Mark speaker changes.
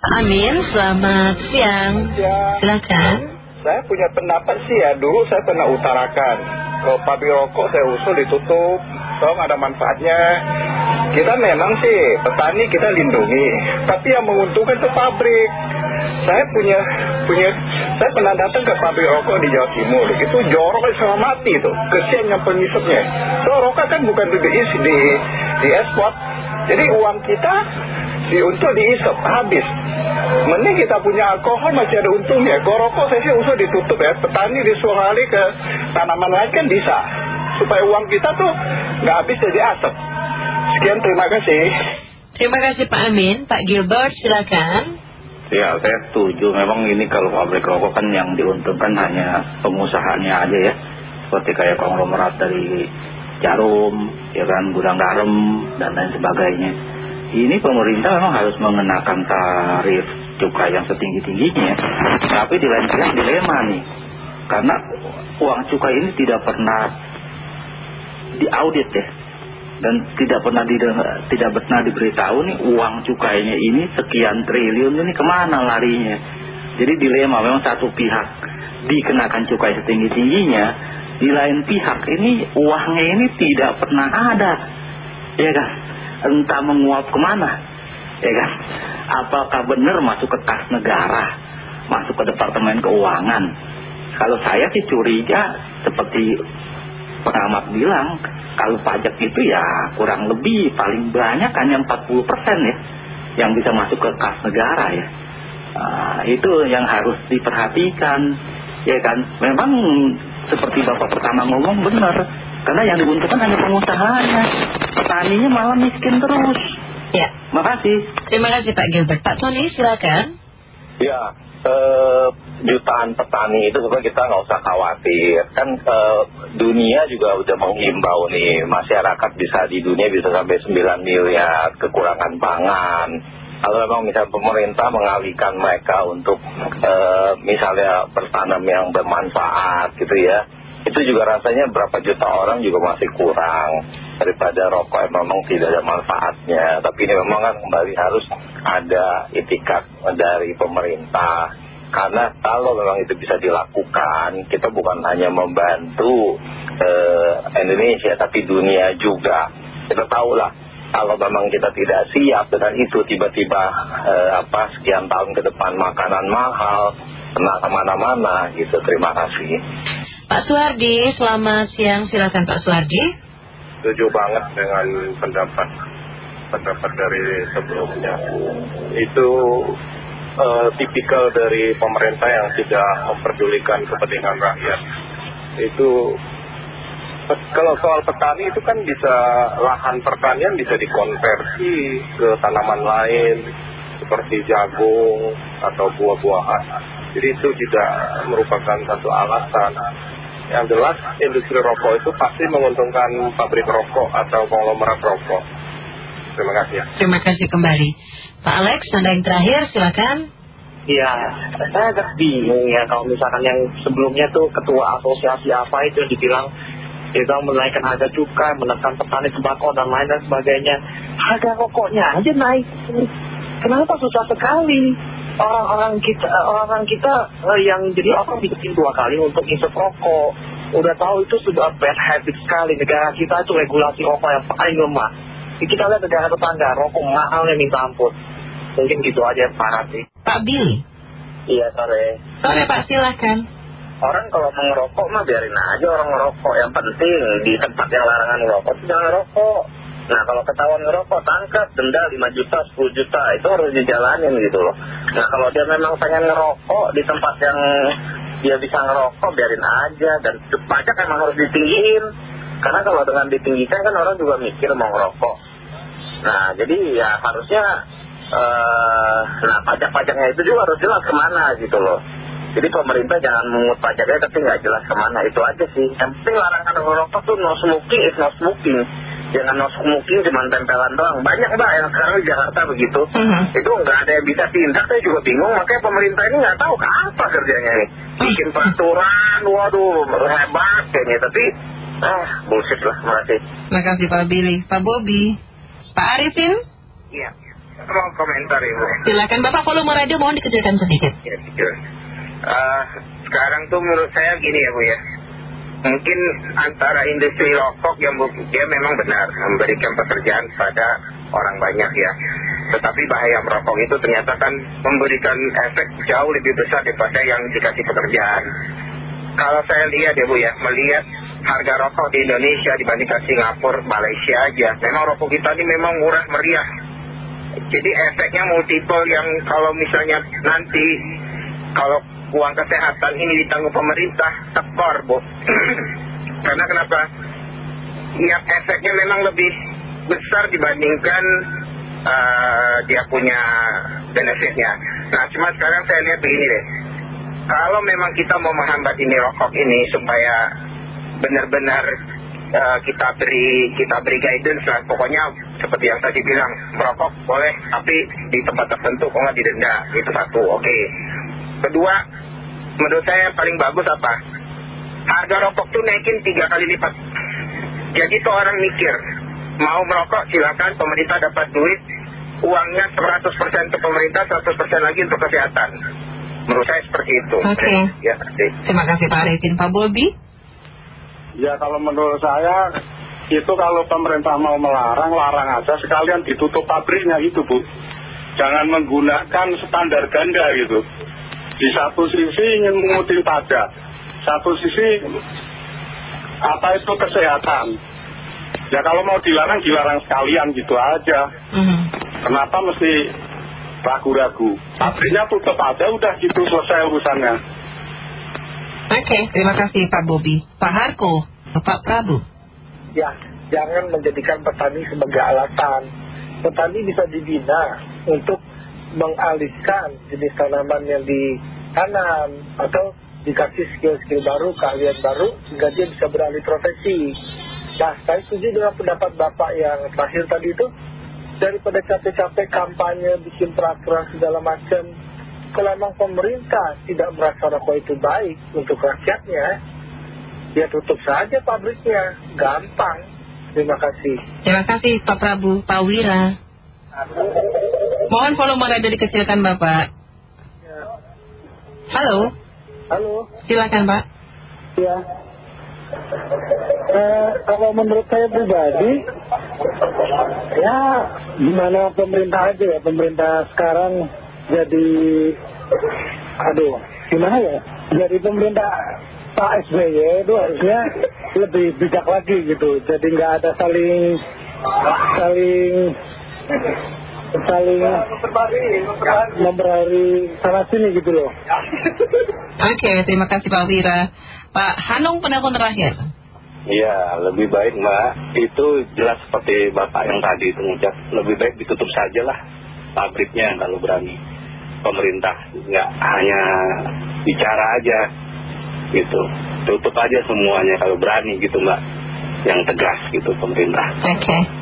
Speaker 1: Amin, selamat siang.
Speaker 2: Ya.
Speaker 1: Silakan.
Speaker 2: Saya punya pendapat sih ya, dulu saya pernah utarakan. Kalau pabrik rokok saya usul ditutup, toh ada manfaatnya. Kita memang sih, petani kita lindungi. Tapi yang menguntungkan itu pabrik. Saya punya, punya, saya pernah datang ke pabrik rokok di Jawa Timur. Itu jorok sama mati tuh, kesian yang pengisapnya. So rokok kan bukan diisi, di, di ekspor. Jadi uang kita di, untuk diisap habis. Mending kita punya alkohol masih ada untungnya. Kalau rokok saya sih usul ditutup ya. Petani disuruh alih ke tanaman lain kan bisa. Supaya uang kita tuh nggak habis jadi asap. Sekian terima kasih.
Speaker 1: Terima kasih Pak Amin. Pak Gilbert, silakan.
Speaker 3: Ya, saya setuju. Memang ini kalau pabrik rokok kan yang diuntungkan hanya pengusahanya aja ya. Seperti kayak konglomerat dari jarum, ya kan, gudang garam, dan lain sebagainya. Ini pemerintah memang harus mengenakan tarif cukai yang setinggi-tingginya. Tapi di lain pihak dilema nih. Karena uang cukai ini tidak pernah diaudit ya. Dan tidak pernah tidak pernah diberitahu nih uang cukainya ini sekian triliun ini ke mana larinya. Jadi dilema memang satu pihak dikenakan cukai setinggi-tingginya. Di lain pihak ini uangnya ini tidak pernah ada. Ya kan? Entah menguap ke mana. Ya kan? Apakah benar masuk ke kas negara? Masuk ke departemen keuangan? Kalau saya sih curiga seperti pengamat bilang kalau pajak itu ya kurang lebih paling banyak hanya 40% ya yang bisa masuk ke kas negara ya nah, itu yang harus diperhatikan ya kan memang seperti bapak pertama ngomong benar. Karena yang diuntungkan hanya pengusahanya petaninya malah miskin terus.
Speaker 1: Ya.
Speaker 3: Makasih.
Speaker 1: Terima kasih Pak Gilbert. Pak Tony silakan.
Speaker 4: Ya eh, jutaan petani itu sebenarnya kita nggak usah khawatir. Kan eh, dunia juga udah menghimbau nih. Masyarakat bisa di dunia bisa sampai 9 miliar kekurangan pangan kalau memang misalnya pemerintah mengalihkan mereka untuk eh, misalnya bertanam yang bermanfaat gitu ya itu juga rasanya berapa juta orang juga masih kurang daripada rokok yang memang tidak ada manfaatnya. Tapi ini memang kan kembali harus ada itikat dari pemerintah. Karena kalau memang itu bisa dilakukan kita bukan hanya membantu eh, Indonesia tapi dunia juga. Kita tahu lah kalau memang kita tidak siap dengan itu tiba-tiba eh, apa sekian tahun ke depan makanan mahal kena ke mana-mana gitu terima kasih
Speaker 1: Pak Suhardi selamat siang silakan Pak Suhardi
Speaker 2: Setuju banget dengan pendapat pendapat dari sebelumnya. Itu eh, tipikal dari pemerintah yang tidak memperdulikan kepentingan rakyat. Itu kalau soal petani itu kan bisa lahan pertanian bisa dikonversi ke tanaman lain seperti jagung atau buah-buahan. Jadi itu tidak merupakan satu alasan. Yang jelas industri rokok itu pasti menguntungkan pabrik rokok atau konglomerat rokok. Terima kasih ya.
Speaker 1: terima kasih kembali Pak Alex tanda yang terakhir silakan
Speaker 5: Iya, saya agak bingung ya kalau misalkan yang sebelumnya tuh ketua asosiasi apa itu yang dibilang kita menaikkan harga cukai, menekan petani tembakau dan lain dan sebagainya. Harga rokoknya aja naik. Kenapa susah sekali? Orang-orang kita, orang-orang kita eh, yang jadi orang bikin dua kali untuk isep rokok. Udah tahu itu sudah bad habit sekali. Negara kita itu regulasi rokok yang paling lemah. Kita lihat negara tetangga, rokok mahalnya minta ampun. Mungkin gitu aja parah sih.
Speaker 1: Pak Billy
Speaker 5: Iya sore.
Speaker 1: sore Pak silakan
Speaker 5: Orang kalau mau ngerokok mah biarin aja orang ngerokok. Yang penting di tempat yang larangan ngerokok itu jangan ngerokok. Nah kalau ketahuan ngerokok tangkap denda 5 juta 10 juta itu harus dijalanin gitu loh. Nah kalau dia memang pengen ngerokok di tempat yang dia bisa ngerokok biarin aja dan pajak emang harus ditinggiin. Karena kalau dengan ditinggikan kan orang juga mikir mau ngerokok. Nah jadi ya harusnya eh nah pajak-pajaknya itu juga harus jelas ke mana gitu loh. Jadi pemerintah jangan mengut pajaknya tapi nggak jelas ke mana itu aja sih. Yang penting larangan ngerokok tuh no smoking is no smoking. Jangan no smoking cuma tempelan doang. Banyak mbak yang sekarang di Jakarta begitu.
Speaker 1: Mhm.
Speaker 5: Itu nggak ada yang bisa tindak. Saya juga bingung. Makanya pemerintah ini nggak tahu ke apa kerjanya nih. Bikin peraturan, waduh hebat kayaknya. Tapi ah bullshit lah. Terima kasih.
Speaker 1: Terima kasih Pak Billy Pak Bobby Pak Arifin
Speaker 6: Iya, mau komentar Ibu.
Speaker 7: Silakan Bapak volume radio mohon dikecilkan sedikit.
Speaker 6: Ya. Eh, sekarang tuh menurut saya gini ya Bu ya. Mungkin antara industri rokok yang dia memang benar memberikan pekerjaan pada orang banyak ya. Tetapi bahaya merokok itu ternyata kan memberikan efek jauh lebih besar daripada yang dikasih pekerjaan. Kalau saya lihat ya Bu ya, melihat harga rokok di Indonesia dibandingkan Singapura, Malaysia aja. Memang rokok kita ini memang murah meriah. Jadi efeknya multiple yang kalau misalnya nanti kalau uang kesehatan ini ditanggung pemerintah tekor bu. Karena kenapa? Ya efeknya memang lebih besar dibandingkan eh, dia punya benefitnya. Nah cuma sekarang saya lihat begini deh. Kalau memang kita mau menghambat ini rokok ini supaya benar-benar eh, kita beri kita beri guidance lah pokoknya seperti yang tadi bilang merokok boleh tapi di tempat tertentu kok nggak didenda itu satu oke kedua menurut saya yang paling bagus apa harga rokok tuh naikin tiga kali lipat jadi tuh orang mikir mau merokok silakan pemerintah dapat duit uangnya 100% untuk pemerintah 100% lagi untuk kesehatan menurut saya seperti itu
Speaker 7: Oke.
Speaker 6: ya terima kasih.
Speaker 7: Terima kasih Pak Arifin. Pak Bobi?
Speaker 8: Ya kalau menurut saya itu kalau pemerintah mau melarang, larang aja sekalian ditutup pabriknya itu Bu. Jangan menggunakan standar ganda gitu. Di satu sisi ingin mengutil pajak, satu sisi apa itu kesehatan. Ya kalau mau dilarang, dilarang sekalian gitu aja.
Speaker 7: Mhm.
Speaker 8: Kenapa mesti ragu-ragu? Pabriknya tutup aja udah gitu selesai urusannya.
Speaker 7: Oke, terima kasih Pak Bobi. Pak Harko, Pak Prabu.
Speaker 9: ya jangan menjadikan petani sebagai alasan. Petani bisa dibina untuk mengalihkan jenis tanaman yang ditanam atau dikasih skill-skill baru, keahlian baru sehingga dia bisa beralih profesi. Nah, saya setuju dengan pendapat Bapak yang terakhir tadi itu daripada capek-capek kampanye, bikin peraturan segala macam. Kalau memang pemerintah tidak merasa rokok itu baik untuk rakyatnya, ya tutup saja pabriknya. Gampang. Terima kasih.
Speaker 7: Terima kasih Pak Prabu. Pak Wira. Mohon volume radio dikecilkan Bapak. Halo,
Speaker 9: Halo,
Speaker 7: silakan Pak.
Speaker 9: ya. Eh, kalau menurut saya pribadi, ya gimana pemerintah aja ya. Pemerintah sekarang jadi, aduh, gimana ya? Jadi pemerintah Pak SBY itu harusnya lebih bijak lagi gitu. Jadi nggak ada saling, saling, saling memberari sana sini gitu loh.
Speaker 7: Oke, terima kasih Pak Wira. Pak Hanung penelpon terakhir.
Speaker 10: Iya, lebih baik Mbak. Itu jelas seperti Bapak yang tadi itu ngucap. Lebih baik ditutup saja lah pabriknya kalau berani. Pemerintah nggak hanya bicara aja gitu. Tutup aja semuanya kalau berani gitu Mbak. Yang tegas gitu pemerintah.
Speaker 7: Oke.